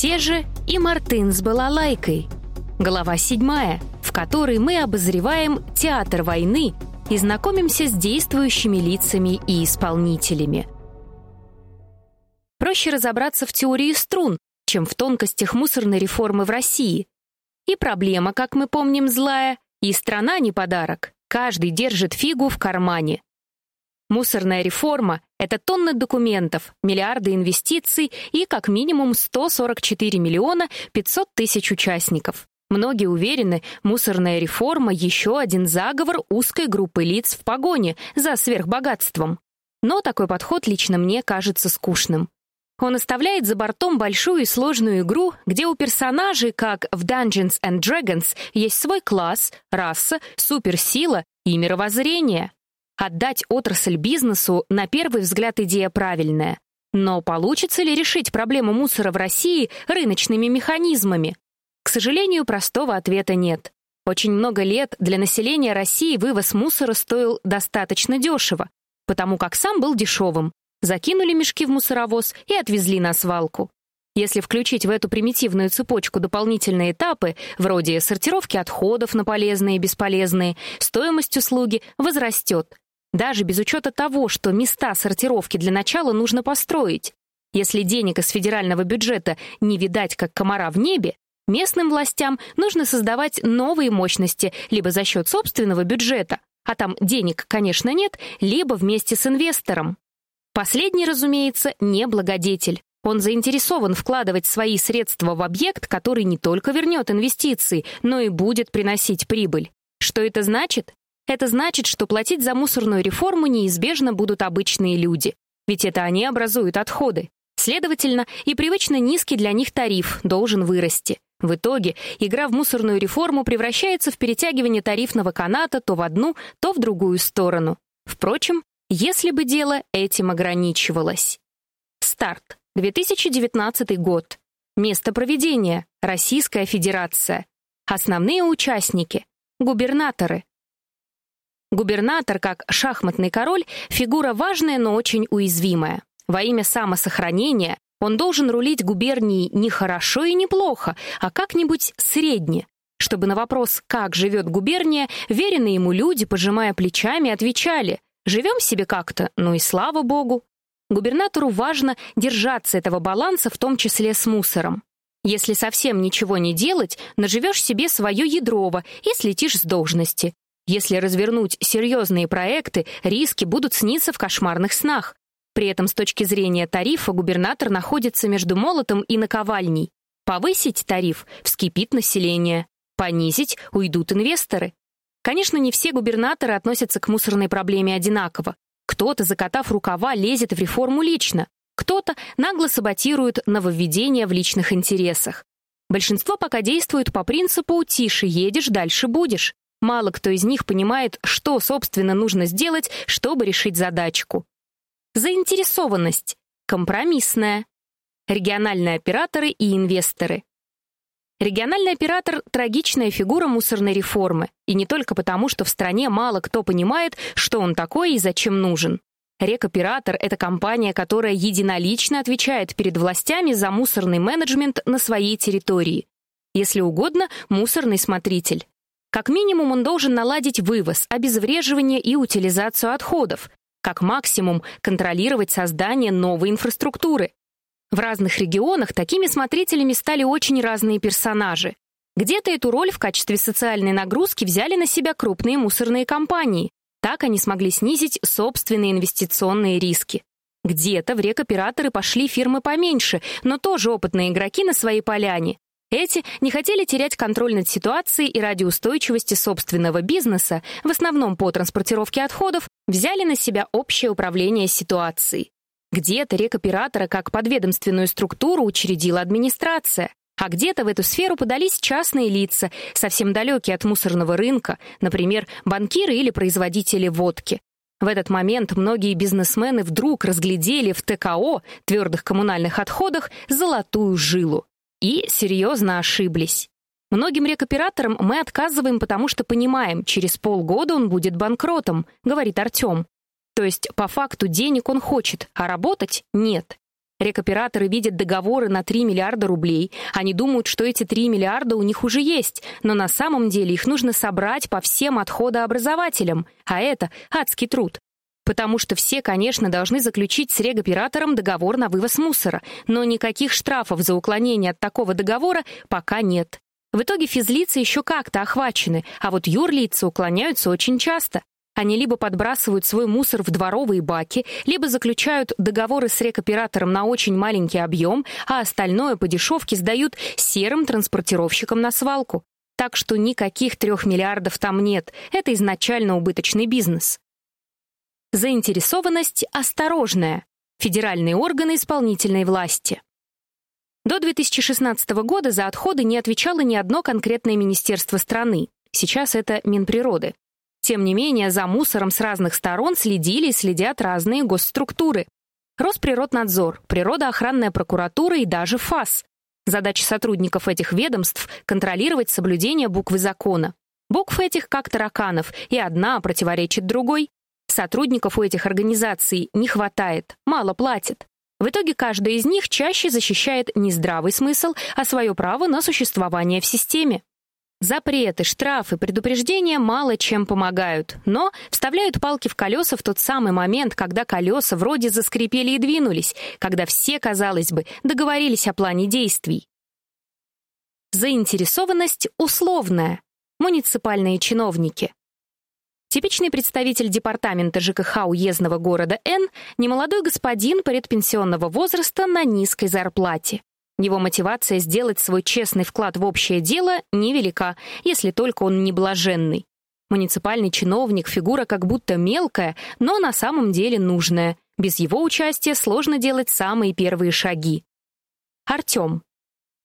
те же и Мартын с балалайкой. Глава седьмая, в которой мы обозреваем театр войны и знакомимся с действующими лицами и исполнителями. Проще разобраться в теории струн, чем в тонкостях мусорной реформы в России. И проблема, как мы помним, злая, и страна не подарок. Каждый держит фигу в кармане. Мусорная реформа — это тонны документов, миллиарды инвестиций и как минимум 144 миллиона 500 тысяч участников. Многие уверены, мусорная реформа — еще один заговор узкой группы лиц в погоне за сверхбогатством. Но такой подход лично мне кажется скучным. Он оставляет за бортом большую и сложную игру, где у персонажей, как в Dungeons and Dragons, есть свой класс, раса, суперсила и мировоззрение. Отдать отрасль бизнесу, на первый взгляд, идея правильная. Но получится ли решить проблему мусора в России рыночными механизмами? К сожалению, простого ответа нет. Очень много лет для населения России вывоз мусора стоил достаточно дешево, потому как сам был дешевым. Закинули мешки в мусоровоз и отвезли на свалку. Если включить в эту примитивную цепочку дополнительные этапы, вроде сортировки отходов на полезные и бесполезные, стоимость услуги возрастет, даже без учета того, что места сортировки для начала нужно построить. Если денег из федерального бюджета не видать, как комара в небе, местным властям нужно создавать новые мощности либо за счет собственного бюджета, а там денег, конечно, нет, либо вместе с инвестором. Последний, разумеется, не благодетель. Он заинтересован вкладывать свои средства в объект, который не только вернет инвестиции, но и будет приносить прибыль. Что это значит? Это значит, что платить за мусорную реформу неизбежно будут обычные люди, ведь это они образуют отходы. Следовательно, и привычно низкий для них тариф должен вырасти. В итоге игра в мусорную реформу превращается в перетягивание тарифного каната то в одну, то в другую сторону. Впрочем, если бы дело этим ограничивалось. Старт. 2019 год. Место проведения. Российская Федерация. Основные участники. Губернаторы. Губернатор, как шахматный король, фигура важная, но очень уязвимая. Во имя самосохранения он должен рулить губернией не хорошо и не плохо, а как-нибудь средне, чтобы на вопрос «как живет губерния» веренные ему люди, пожимая плечами, отвечали «живем себе как-то, ну и слава богу». Губернатору важно держаться этого баланса, в том числе с мусором. Если совсем ничего не делать, наживешь себе свое ядрово и слетишь с должности. Если развернуть серьезные проекты, риски будут сниться в кошмарных снах. При этом с точки зрения тарифа губернатор находится между молотом и наковальней. Повысить тариф — вскипит население. Понизить — уйдут инвесторы. Конечно, не все губернаторы относятся к мусорной проблеме одинаково. Кто-то, закатав рукава, лезет в реформу лично. Кто-то нагло саботирует нововведения в личных интересах. Большинство пока действует по принципу «тише едешь, дальше будешь». Мало кто из них понимает, что, собственно, нужно сделать, чтобы решить задачку. Заинтересованность. Компромиссная. Региональные операторы и инвесторы. Региональный оператор — трагичная фигура мусорной реформы, и не только потому, что в стране мало кто понимает, что он такой и зачем нужен. Рекоператор — это компания, которая единолично отвечает перед властями за мусорный менеджмент на своей территории. Если угодно, мусорный смотритель. Как минимум он должен наладить вывоз, обезвреживание и утилизацию отходов, как максимум контролировать создание новой инфраструктуры. В разных регионах такими смотрителями стали очень разные персонажи. Где-то эту роль в качестве социальной нагрузки взяли на себя крупные мусорные компании. Так они смогли снизить собственные инвестиционные риски. Где-то в рекоператоры пошли фирмы поменьше, но тоже опытные игроки на своей поляне. Эти не хотели терять контроль над ситуацией и ради устойчивости собственного бизнеса, в основном по транспортировке отходов, взяли на себя общее управление ситуацией. Где-то рекоператора как подведомственную структуру учредила администрация, а где-то в эту сферу подались частные лица, совсем далекие от мусорного рынка, например, банкиры или производители водки. В этот момент многие бизнесмены вдруг разглядели в ТКО, твердых коммунальных отходах, золотую жилу. И серьезно ошиблись. Многим рекоператорам мы отказываем, потому что понимаем, через полгода он будет банкротом, говорит Артем. То есть, по факту, денег он хочет, а работать нет. Рекоператоры видят договоры на 3 миллиарда рублей. Они думают, что эти 3 миллиарда у них уже есть, но на самом деле их нужно собрать по всем отходообразователям, а это адский труд. Потому что все, конечно, должны заключить с регоператором договор на вывоз мусора, но никаких штрафов за уклонение от такого договора пока нет. В итоге физлицы еще как-то охвачены, а вот юрлицы уклоняются очень часто. Они либо подбрасывают свой мусор в дворовые баки, либо заключают договоры с рекоператором на очень маленький объем, а остальное по дешевке сдают серым транспортировщикам на свалку. Так что никаких трех миллиардов там нет. Это изначально убыточный бизнес. Заинтересованность осторожная. Федеральные органы исполнительной власти. До 2016 года за отходы не отвечало ни одно конкретное министерство страны. Сейчас это Минприроды. Тем не менее, за мусором с разных сторон следили и следят разные госструктуры. Росприроднадзор, природоохранная прокуратура и даже ФАС. Задача сотрудников этих ведомств — контролировать соблюдение буквы закона. Букв этих как тараканов, и одна противоречит другой. Сотрудников у этих организаций не хватает, мало платят. В итоге каждый из них чаще защищает не здравый смысл, а свое право на существование в системе. Запреты, штрафы, предупреждения мало чем помогают, но вставляют палки в колеса в тот самый момент, когда колеса вроде заскрипели и двинулись, когда все, казалось бы, договорились о плане действий. Заинтересованность условная. Муниципальные чиновники. Типичный представитель департамента ЖКХ уездного города Н — немолодой господин предпенсионного возраста на низкой зарплате. Его мотивация сделать свой честный вклад в общее дело невелика, если только он не блаженный. Муниципальный чиновник — фигура как будто мелкая, но на самом деле нужная. Без его участия сложно делать самые первые шаги. Артем.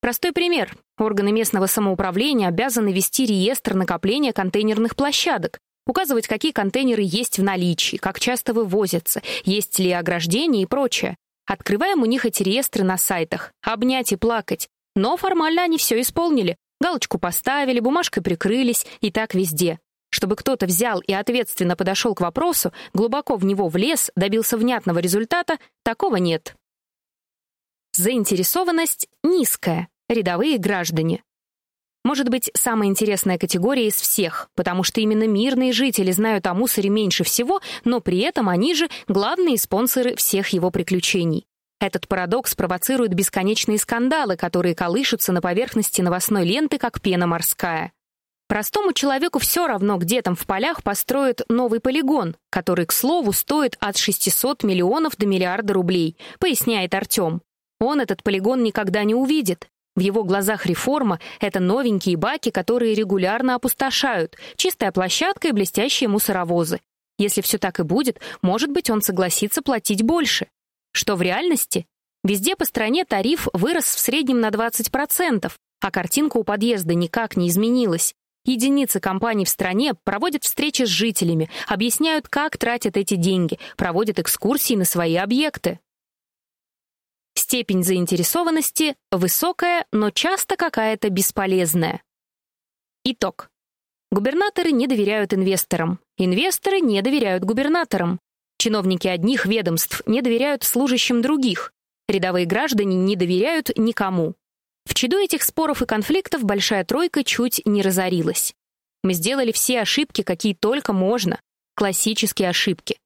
Простой пример. Органы местного самоуправления обязаны вести реестр накопления контейнерных площадок, Указывать, какие контейнеры есть в наличии, как часто вывозятся, есть ли ограждения и прочее. Открываем у них эти реестры на сайтах. Обнять и плакать. Но формально они все исполнили. Галочку поставили, бумажкой прикрылись, и так везде. Чтобы кто-то взял и ответственно подошел к вопросу, глубоко в него влез, добился внятного результата, такого нет. Заинтересованность низкая. Рядовые граждане. Может быть, самая интересная категория из всех, потому что именно мирные жители знают о мусоре меньше всего, но при этом они же главные спонсоры всех его приключений. Этот парадокс провоцирует бесконечные скандалы, которые колышутся на поверхности новостной ленты, как пена морская. Простому человеку все равно, где там в полях построят новый полигон, который, к слову, стоит от 600 миллионов до миллиарда рублей, поясняет Артем. Он этот полигон никогда не увидит, в его глазах реформа — это новенькие баки, которые регулярно опустошают, чистая площадка и блестящие мусоровозы. Если все так и будет, может быть, он согласится платить больше. Что в реальности? Везде по стране тариф вырос в среднем на 20%, а картинка у подъезда никак не изменилась. Единицы компаний в стране проводят встречи с жителями, объясняют, как тратят эти деньги, проводят экскурсии на свои объекты. Степень заинтересованности высокая, но часто какая-то бесполезная. Итог. Губернаторы не доверяют инвесторам. Инвесторы не доверяют губернаторам. Чиновники одних ведомств не доверяют служащим других. Рядовые граждане не доверяют никому. В чаду этих споров и конфликтов Большая Тройка чуть не разорилась. Мы сделали все ошибки, какие только можно. Классические ошибки.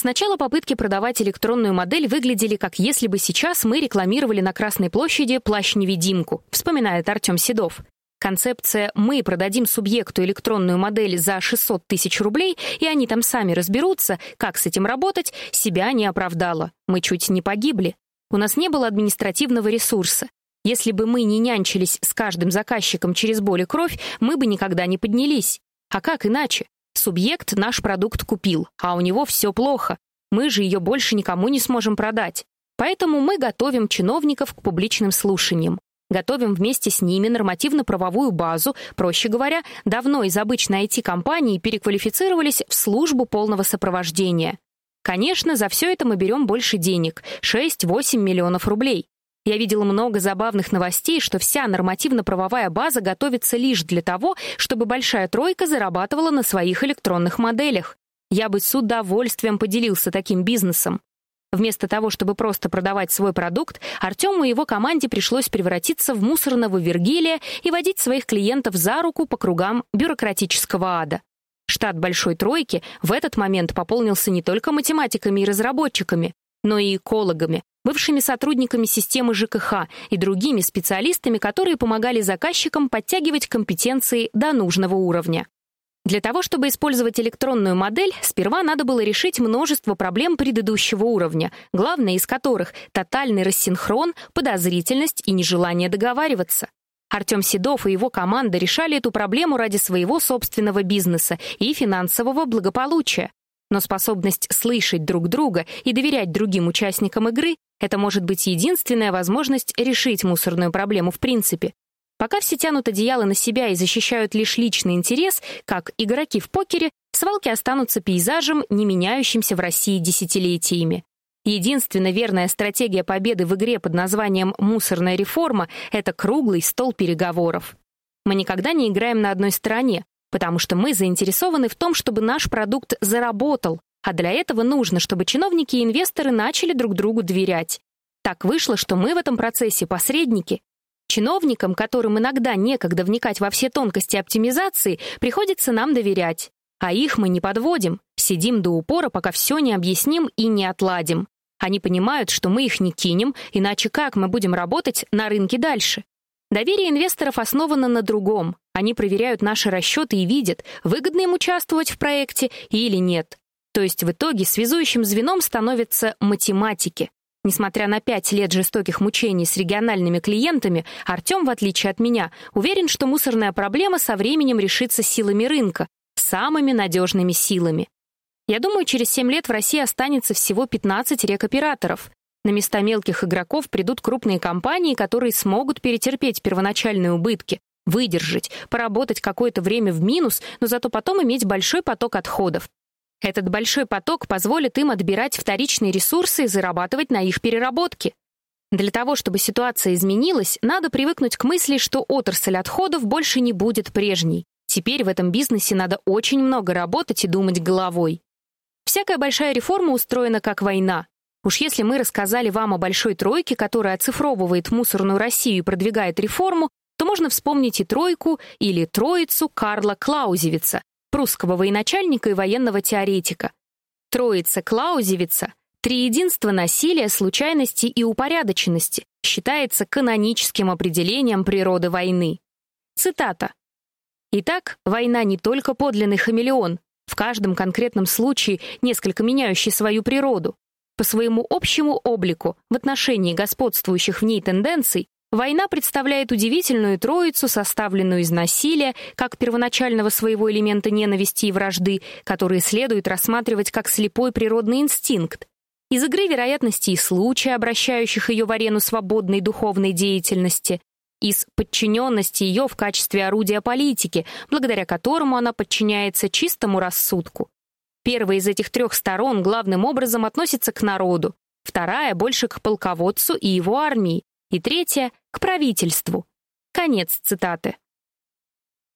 Сначала попытки продавать электронную модель выглядели как если бы сейчас мы рекламировали на Красной площади плащ-невидимку, вспоминает Артем Седов. Концепция «мы продадим субъекту электронную модель за 600 тысяч рублей, и они там сами разберутся, как с этим работать», себя не оправдала. Мы чуть не погибли. У нас не было административного ресурса. Если бы мы не нянчились с каждым заказчиком через боль и кровь, мы бы никогда не поднялись. А как иначе? Субъект наш продукт купил, а у него все плохо. Мы же ее больше никому не сможем продать. Поэтому мы готовим чиновников к публичным слушаниям. Готовим вместе с ними нормативно-правовую базу, проще говоря, давно из обычной IT-компании переквалифицировались в службу полного сопровождения. Конечно, за все это мы берем больше денег — 6-8 миллионов рублей. Я видела много забавных новостей, что вся нормативно-правовая база готовится лишь для того, чтобы большая тройка зарабатывала на своих электронных моделях. Я бы с удовольствием поделился таким бизнесом. Вместо того, чтобы просто продавать свой продукт, Артему и его команде пришлось превратиться в мусорного Вергилия и водить своих клиентов за руку по кругам бюрократического ада. Штат «Большой тройки» в этот момент пополнился не только математиками и разработчиками, но и экологами, бывшими сотрудниками системы ЖКХ и другими специалистами, которые помогали заказчикам подтягивать компетенции до нужного уровня. Для того, чтобы использовать электронную модель, сперва надо было решить множество проблем предыдущего уровня, главное из которых — тотальный рассинхрон, подозрительность и нежелание договариваться. Артем Седов и его команда решали эту проблему ради своего собственного бизнеса и финансового благополучия. Но способность слышать друг друга и доверять другим участникам игры — это может быть единственная возможность решить мусорную проблему в принципе. Пока все тянут одеяло на себя и защищают лишь личный интерес, как игроки в покере, свалки останутся пейзажем, не меняющимся в России десятилетиями. Единственная верная стратегия победы в игре под названием «мусорная реформа» — это круглый стол переговоров. Мы никогда не играем на одной стороне, потому что мы заинтересованы в том, чтобы наш продукт заработал, а для этого нужно, чтобы чиновники и инвесторы начали друг другу доверять. Так вышло, что мы в этом процессе посредники. Чиновникам, которым иногда некогда вникать во все тонкости оптимизации, приходится нам доверять. А их мы не подводим, сидим до упора, пока все не объясним и не отладим. Они понимают, что мы их не кинем, иначе как мы будем работать на рынке дальше? Доверие инвесторов основано на другом. Они проверяют наши расчеты и видят, выгодно им участвовать в проекте или нет. То есть в итоге связующим звеном становятся математики. Несмотря на пять лет жестоких мучений с региональными клиентами, Артем, в отличие от меня, уверен, что мусорная проблема со временем решится силами рынка, самыми надежными силами. Я думаю, через 7 лет в России останется всего 15 рекоператоров. На места мелких игроков придут крупные компании, которые смогут перетерпеть первоначальные убытки, выдержать, поработать какое-то время в минус, но зато потом иметь большой поток отходов. Этот большой поток позволит им отбирать вторичные ресурсы и зарабатывать на их переработке. Для того, чтобы ситуация изменилась, надо привыкнуть к мысли, что отрасль отходов больше не будет прежней. Теперь в этом бизнесе надо очень много работать и думать головой. Всякая большая реформа устроена как война. Уж если мы рассказали вам о Большой Тройке, которая оцифровывает мусорную Россию и продвигает реформу, то можно вспомнить и Тройку или Троицу Карла Клаузевица, прусского военачальника и военного теоретика. Троица Клаузевица — триединство насилия, случайности и упорядоченности, считается каноническим определением природы войны. Цитата. Итак, война не только подлинный хамелеон, в каждом конкретном случае несколько меняющий свою природу. По своему общему облику в отношении господствующих в ней тенденций война представляет удивительную троицу, составленную из насилия, как первоначального своего элемента ненависти и вражды, которые следует рассматривать как слепой природный инстинкт, из игры вероятности и случая, обращающих ее в арену свободной духовной деятельности, из подчиненности ее в качестве орудия политики, благодаря которому она подчиняется чистому рассудку. Первая из этих трех сторон главным образом относится к народу, вторая больше к полководцу и его армии, и третья — к правительству. Конец цитаты.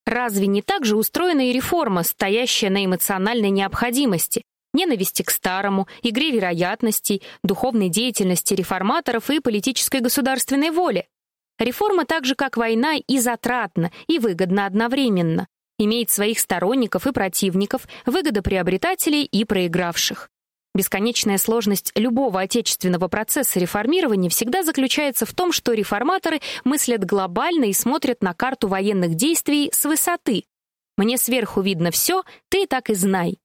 Разве не так же устроена и реформа, стоящая на эмоциональной необходимости, ненависти к старому, игре вероятностей, духовной деятельности реформаторов и политической государственной воле? Реформа так же, как война, и затратна, и выгодна одновременно. Имеет своих сторонников и противников, выгодоприобретателей и проигравших. Бесконечная сложность любого отечественного процесса реформирования всегда заключается в том, что реформаторы мыслят глобально и смотрят на карту военных действий с высоты. Мне сверху видно все, ты так и знай.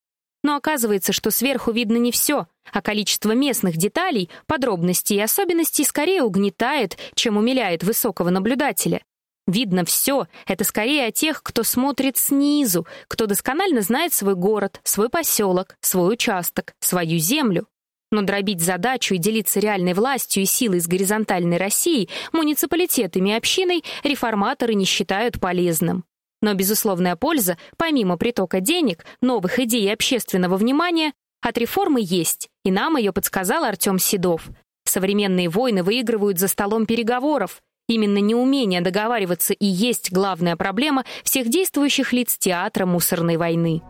Но оказывается, что сверху видно не все, а количество местных деталей, подробностей и особенностей скорее угнетает, чем умиляет высокого наблюдателя. Видно все, это скорее о тех, кто смотрит снизу, кто досконально знает свой город, свой поселок, свой участок, свою землю. Но дробить задачу и делиться реальной властью и силой с горизонтальной Россией, муниципалитетами и общиной реформаторы не считают полезным. Но безусловная польза, помимо притока денег, новых идей и общественного внимания, от реформы есть, и нам ее подсказал Артем Седов. Современные войны выигрывают за столом переговоров. Именно неумение договариваться и есть главная проблема всех действующих лиц театра мусорной войны.